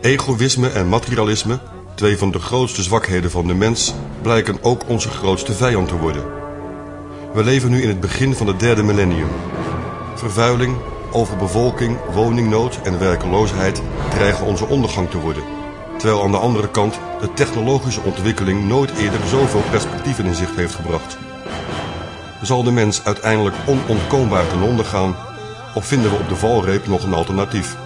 Egoïsme en materialisme, twee van de grootste zwakheden van de mens, blijken ook onze grootste vijand te worden. We leven nu in het begin van het derde millennium. Vervuiling, overbevolking, woningnood en werkeloosheid dreigen onze ondergang te worden. Terwijl aan de andere kant de technologische ontwikkeling nooit eerder zoveel perspectieven in zicht heeft gebracht. Zal de mens uiteindelijk onontkoombaar ten onder gaan of vinden we op de valreep nog een alternatief?